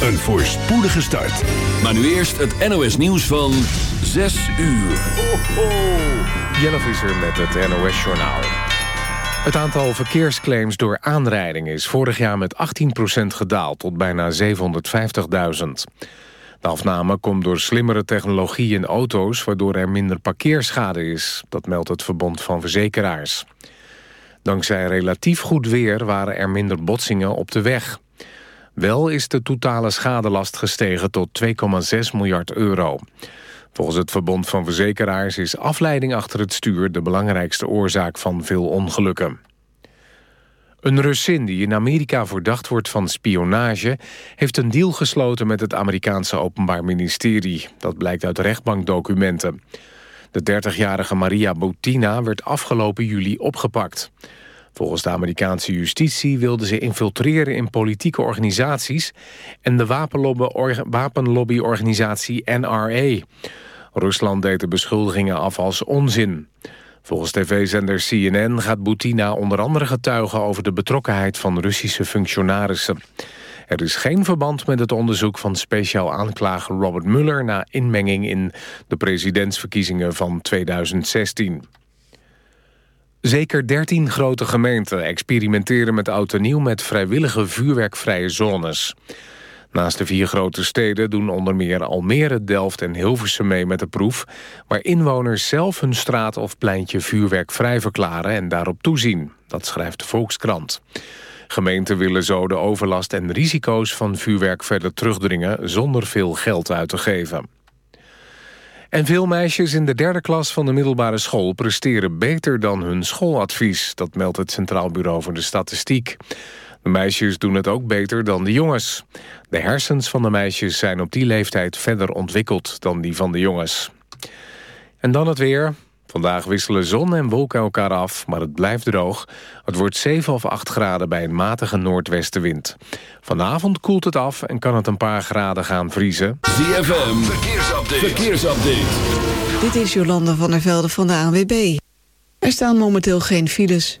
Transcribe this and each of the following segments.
Een voorspoedige start. Maar nu eerst het NOS nieuws van 6 uur. Ho, ho. Jelle Visser met het NOS Journaal. Het aantal verkeersclaims door aanrijding is vorig jaar met 18% gedaald... tot bijna 750.000. De afname komt door slimmere technologie in auto's... waardoor er minder parkeerschade is. Dat meldt het Verbond van Verzekeraars. Dankzij relatief goed weer waren er minder botsingen op de weg. Wel is de totale schadelast gestegen tot 2,6 miljard euro. Volgens het Verbond van Verzekeraars is afleiding achter het stuur... de belangrijkste oorzaak van veel ongelukken. Een Russin die in Amerika verdacht wordt van spionage... heeft een deal gesloten met het Amerikaanse Openbaar Ministerie. Dat blijkt uit rechtbankdocumenten. De 30-jarige Maria Butina werd afgelopen juli opgepakt. Volgens de Amerikaanse justitie wilde ze infiltreren in politieke organisaties... en de wapenlobbyorganisatie NRA. Rusland deed de beschuldigingen af als onzin. Volgens tv-zender CNN gaat Butina onder andere getuigen... over de betrokkenheid van Russische functionarissen. Er is geen verband met het onderzoek van speciaal aanklager Robert Mueller... na inmenging in de presidentsverkiezingen van 2016. Zeker 13 grote gemeenten experimenteren met oud en nieuw... met vrijwillige vuurwerkvrije zones. Naast de vier grote steden doen onder meer Almere, Delft en Hilversum mee met de proef... waar inwoners zelf hun straat of pleintje vuurwerkvrij verklaren en daarop toezien. Dat schrijft de Volkskrant. Gemeenten willen zo de overlast en risico's van vuurwerk verder terugdringen... zonder veel geld uit te geven. En veel meisjes in de derde klas van de middelbare school... presteren beter dan hun schooladvies. Dat meldt het Centraal Bureau voor de Statistiek. De meisjes doen het ook beter dan de jongens. De hersens van de meisjes zijn op die leeftijd verder ontwikkeld dan die van de jongens. En dan het weer. Vandaag wisselen zon en wolken elkaar af, maar het blijft droog. Het wordt 7 of 8 graden bij een matige noordwestenwind. Vanavond koelt het af en kan het een paar graden gaan vriezen. ZFM, verkeersupdate. verkeersupdate. Dit is Jolanda van der Velde van de ANWB. Er staan momenteel geen files.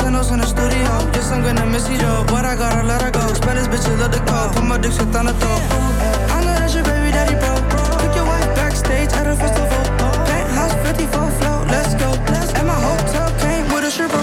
Tennos in the studio. Yes, I'm gonna miss you though. But I gotta let her go. Spanish bitches love the call. Put my dick shit on the throat. I know that's your baby daddy, bro. Took your wife backstage at a festival. Penthouse 54 float. Let's go. And my hotel came with a stripper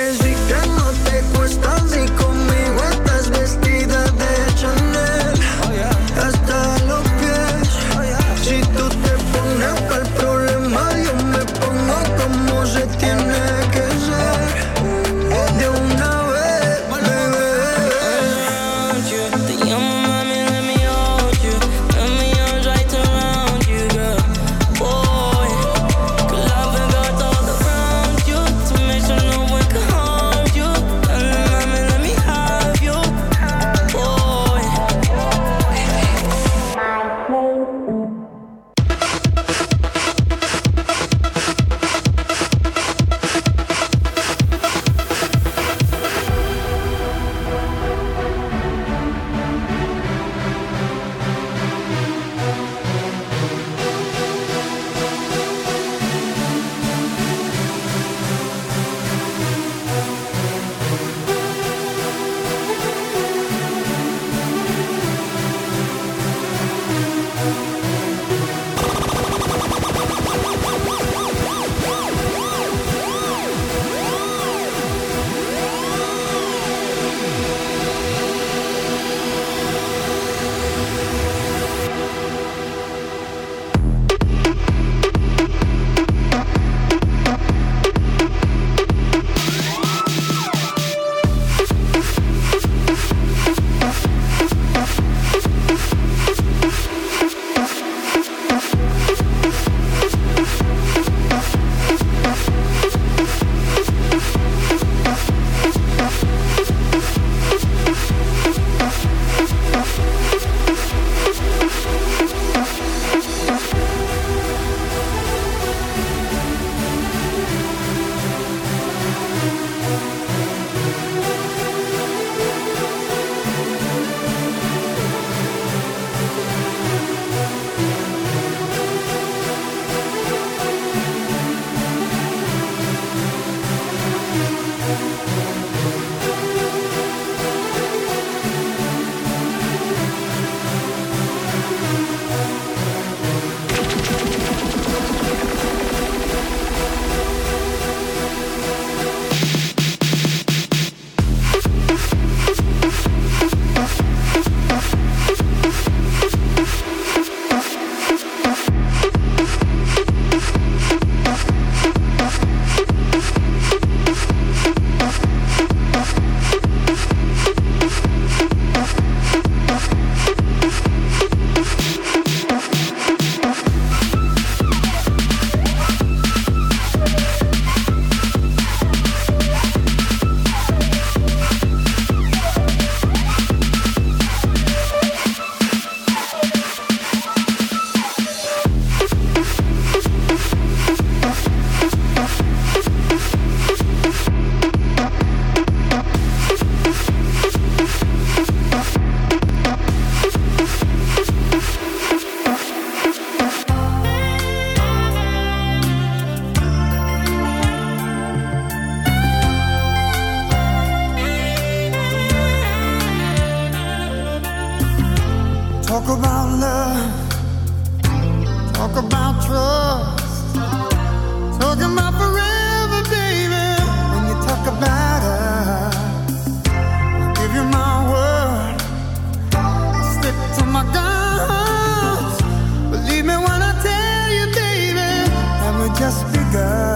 just begun.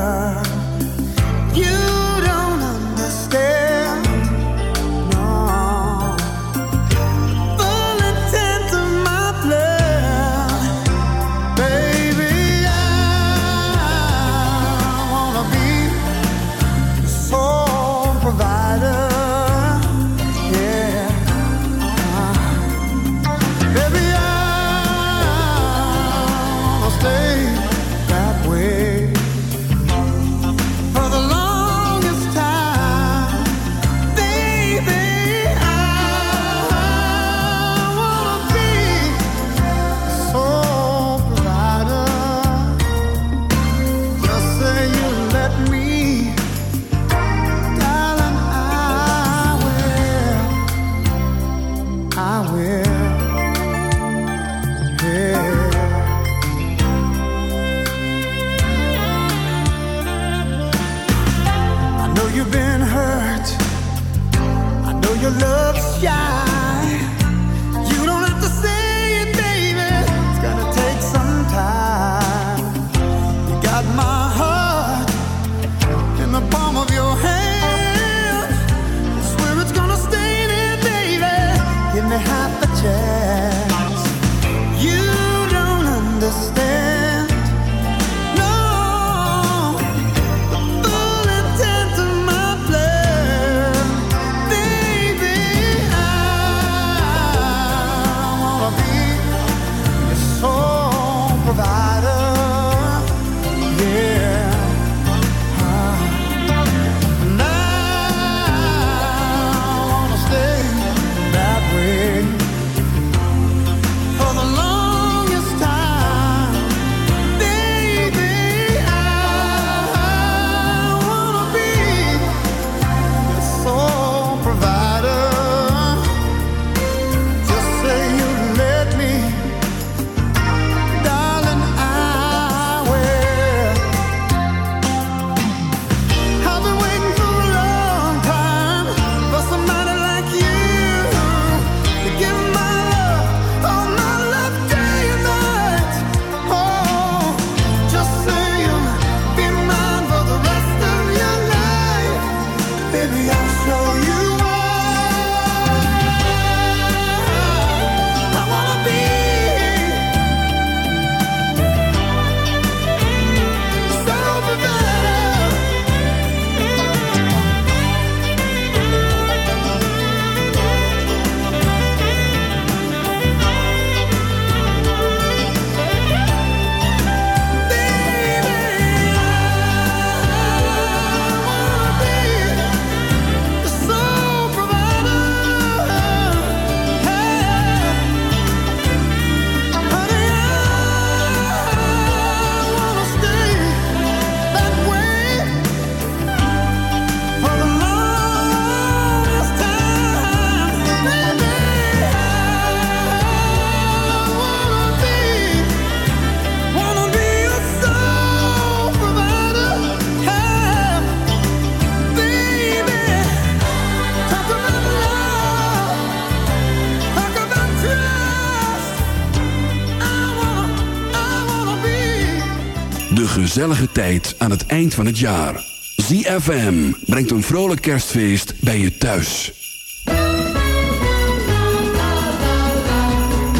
De gezellige tijd aan het eind van het jaar. ZFM brengt een vrolijk kerstfeest bij je thuis.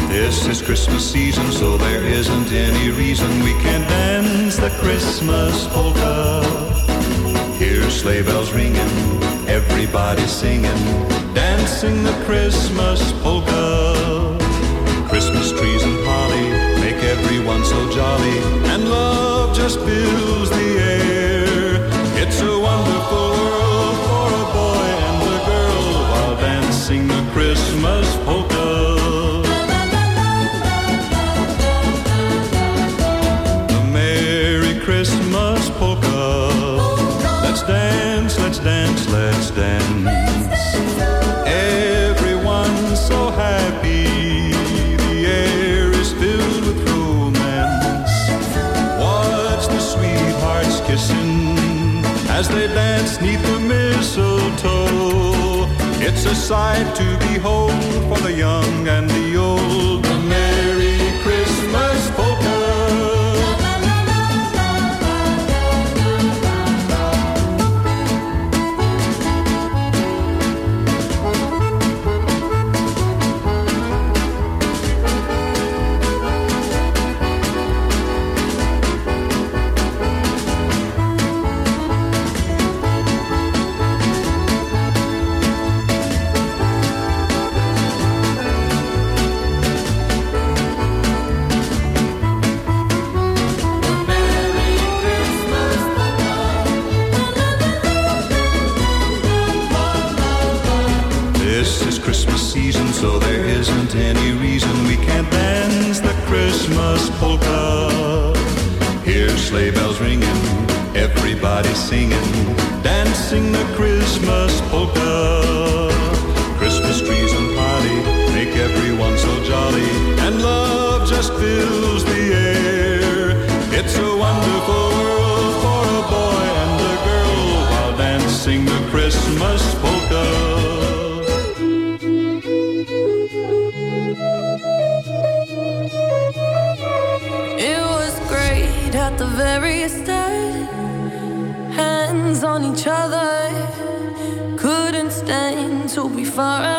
This is Christmas season, so there isn't any reason we can't dance the Christmas polka. Hear sleigh bells ringing, everybody singing, dancing the Christmas polka. Christmas trees and holly make everyone so jolly and love. just fills the air. It's a wonderful world for a boy and a girl while dancing the Christmas polka. The Merry Christmas polka. Let's dance, let's dance, let's dance. Neath the mistletoe. It's a sight to behold for the young and the old. Everybody singing, dancing the Christmas polka. Christmas trees and party make everyone so jolly, and love just fills the air. It's a wonderful world for a boy and a girl while dancing the Christmas polka. It was great at the very start. Hands on each other. Couldn't stand to be far apart.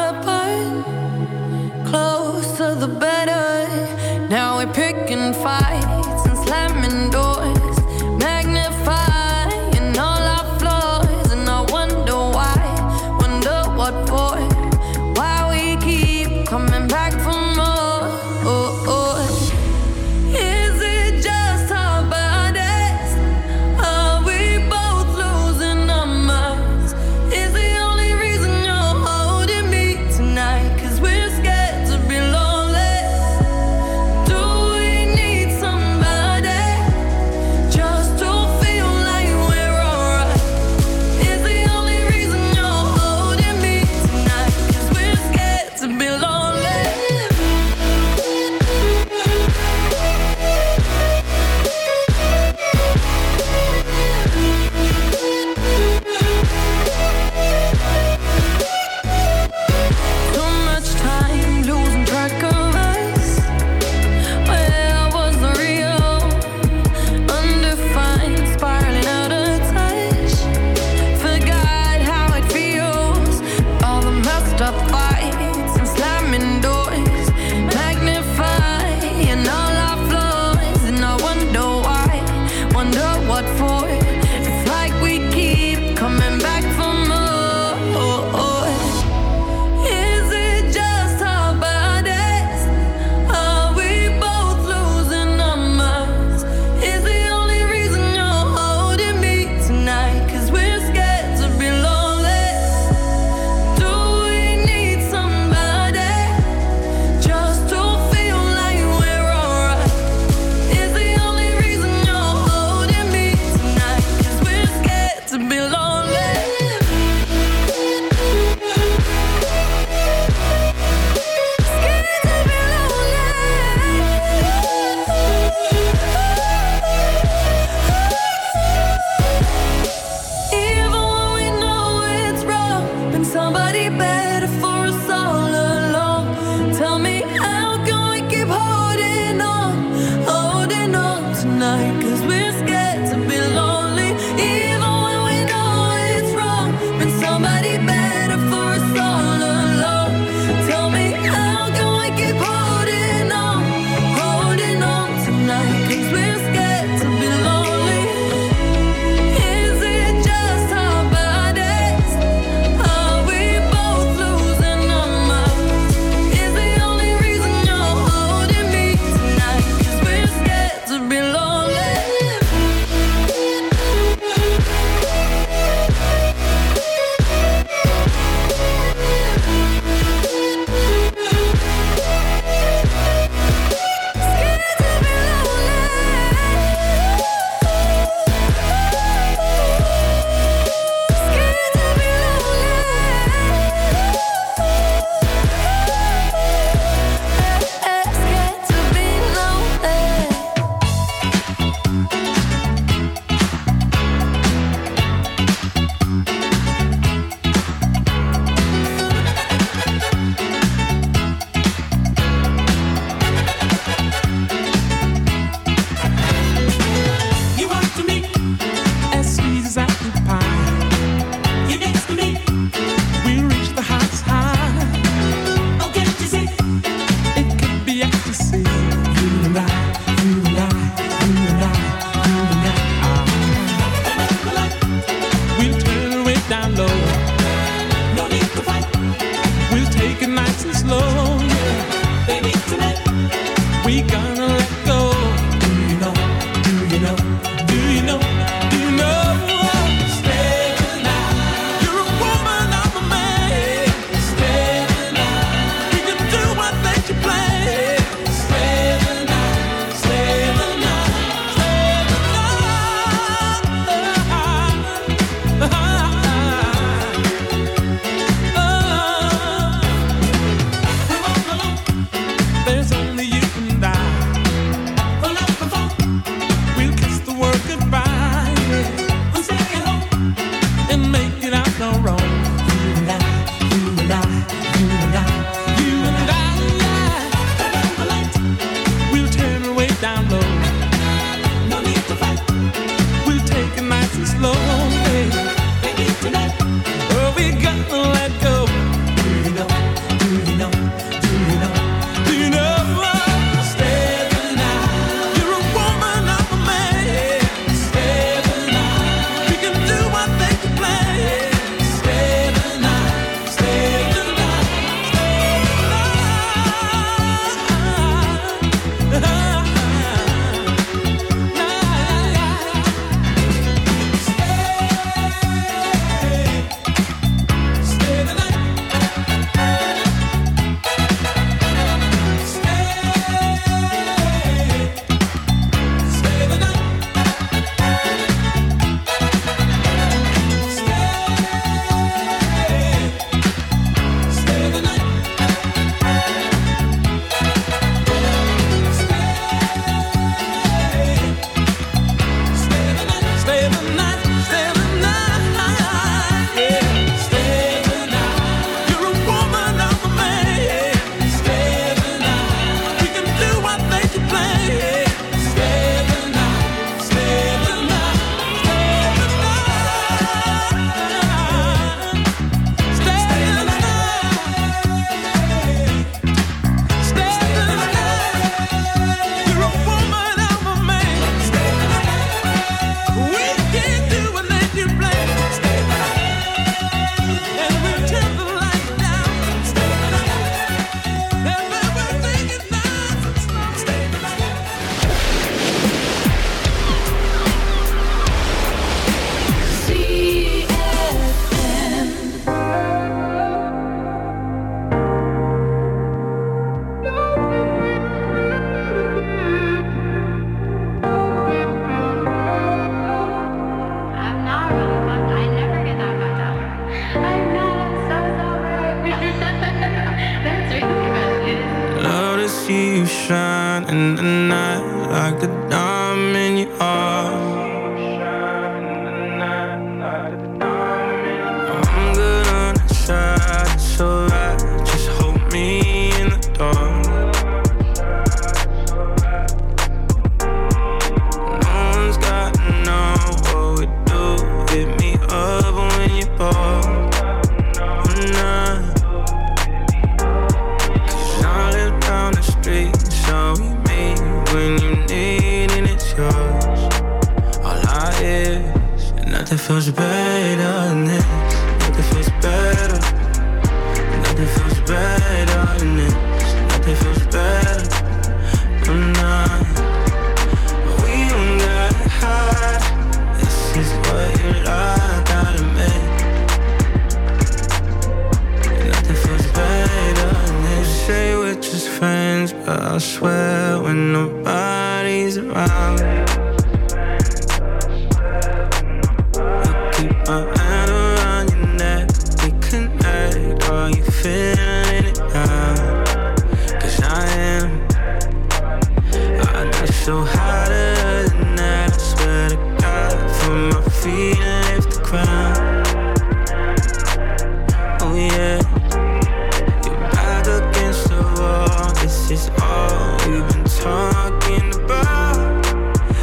you've been talking about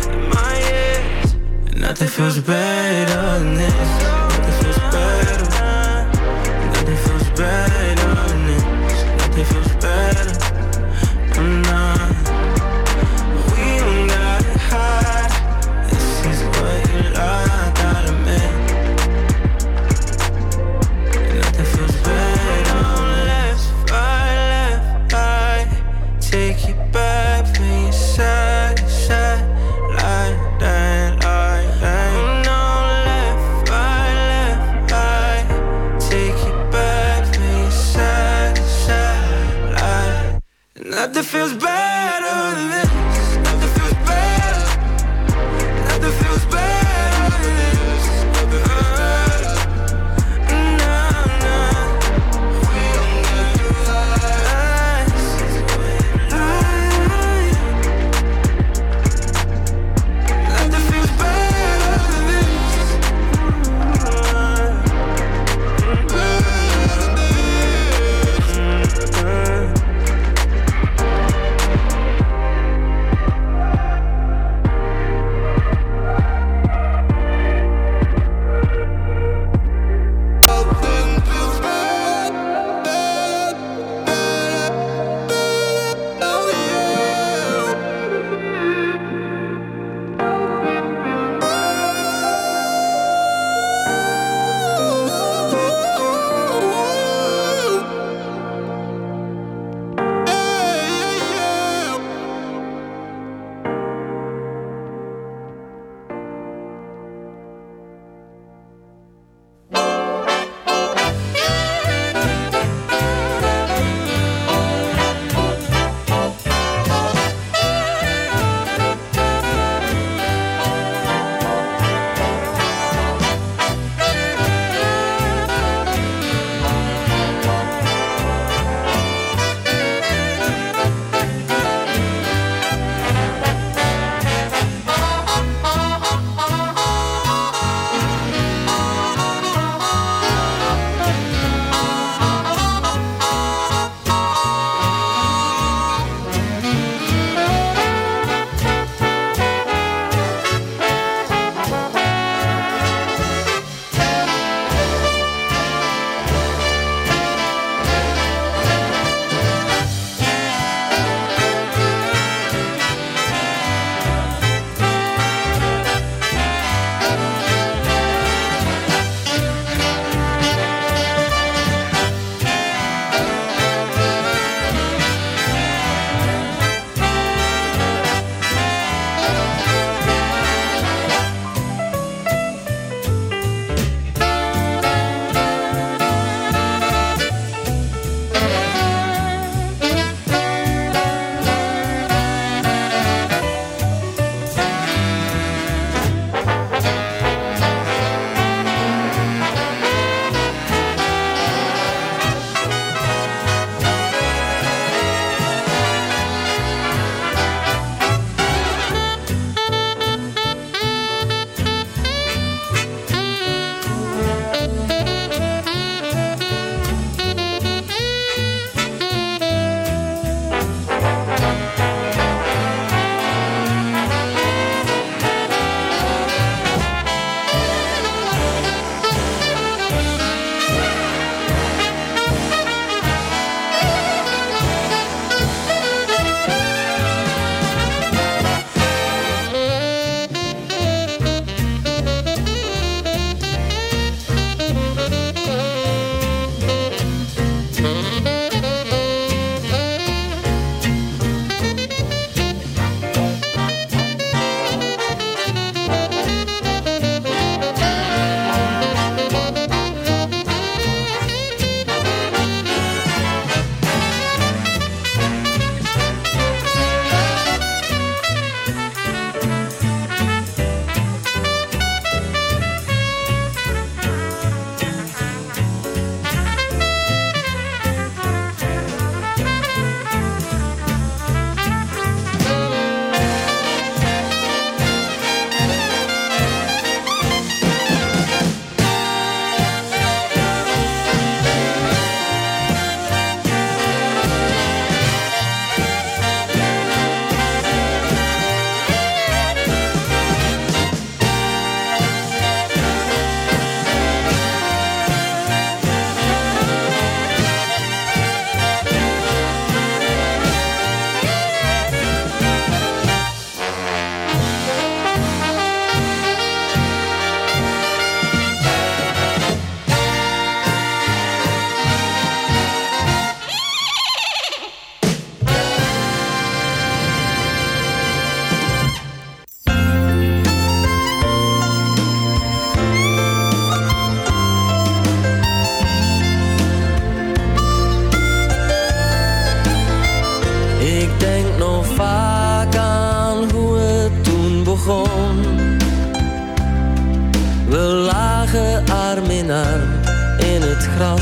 in my ears. Nothing feels better than this.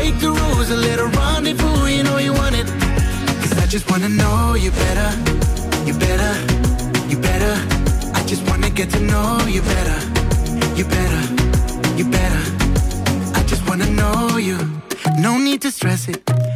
break the rules, a little rendezvous. You know you want it. Cause I just wanna know you better, you better, you better. I just wanna get to know you better, you better, you better. I just wanna know you. No need to stress it.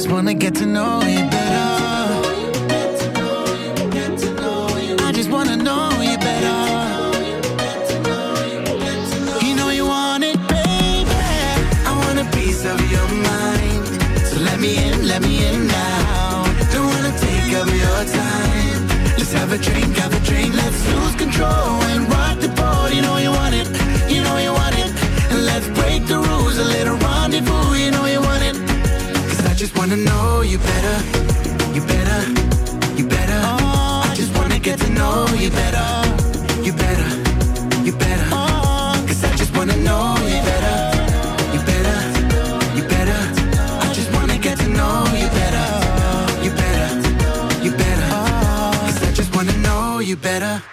I just wanna get to know you better. I just wanna know you better. You know you want it, baby. I want a piece of your mind. So let me in, let me in now. Don't wanna take up your time. Let's have a drink, have a drink. Let's lose control better.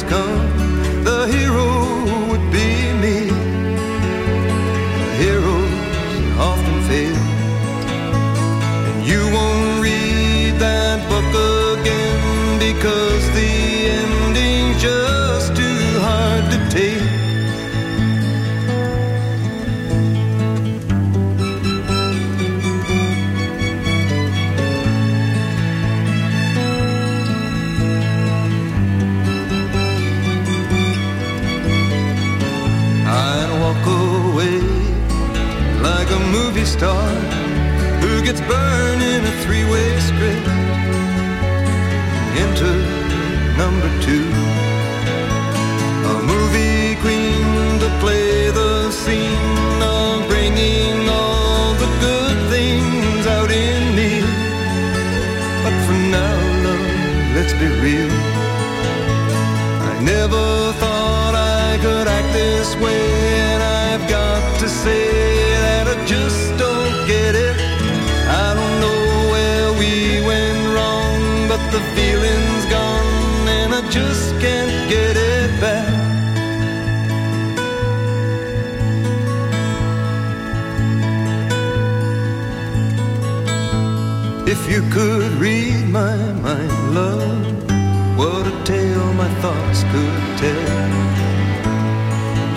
Number